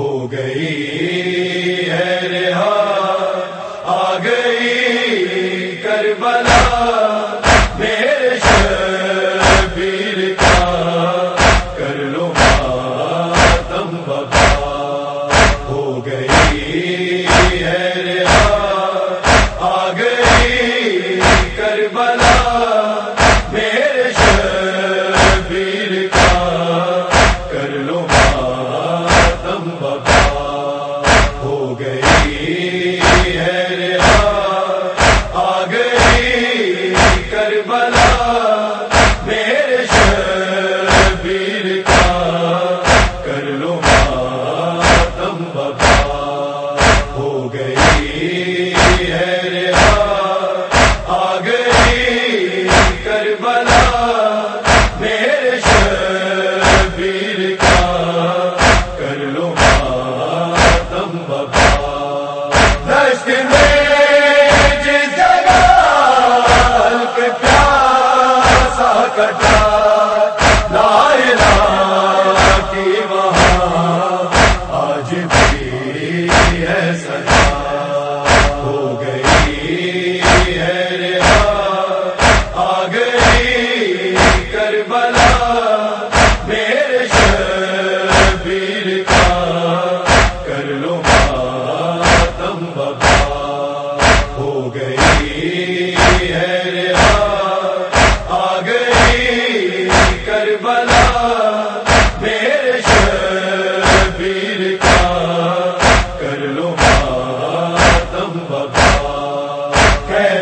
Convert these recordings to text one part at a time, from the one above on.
ہو گئی ہے رہا آ گئی کربلا۔ بلا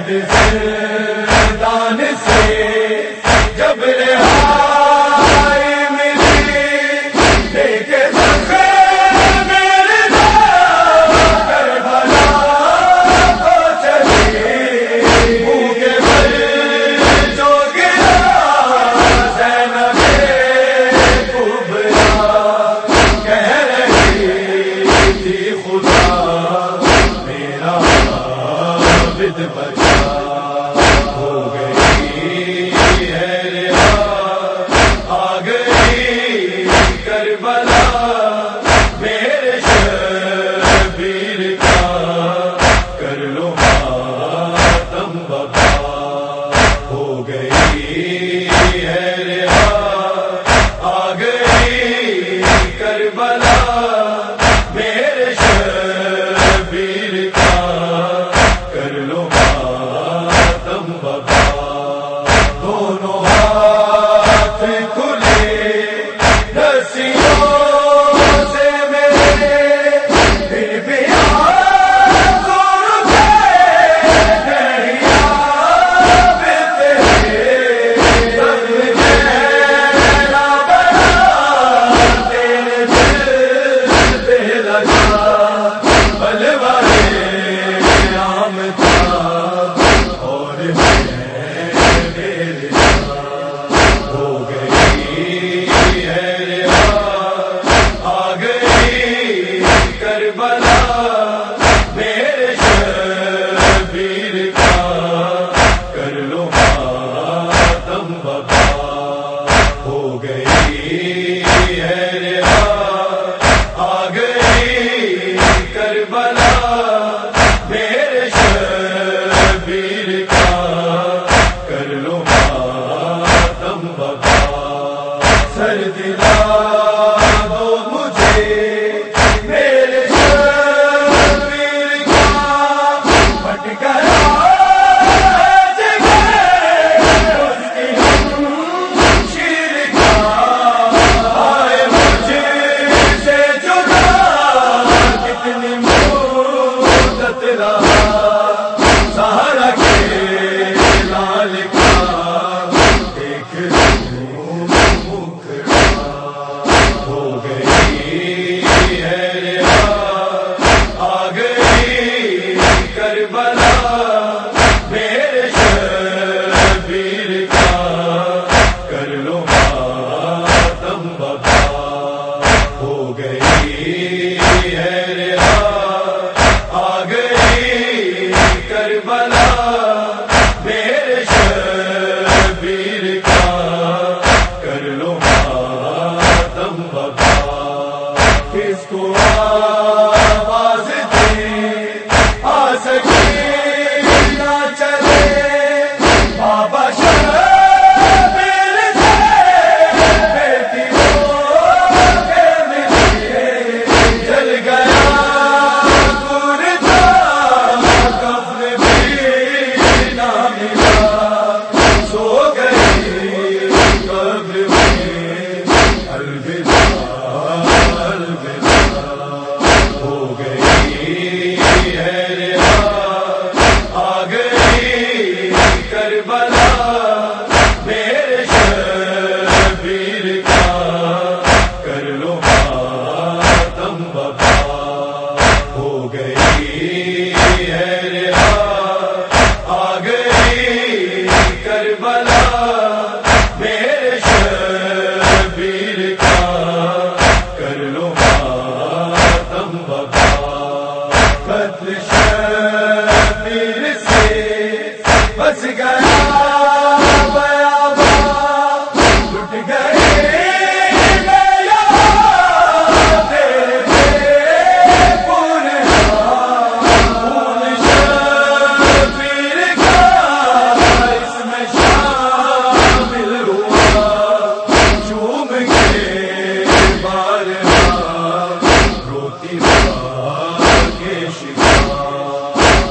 دے گئی ہے آ گئی کربلا میرے شبیر کا کر لو بتا ہو گئی سکے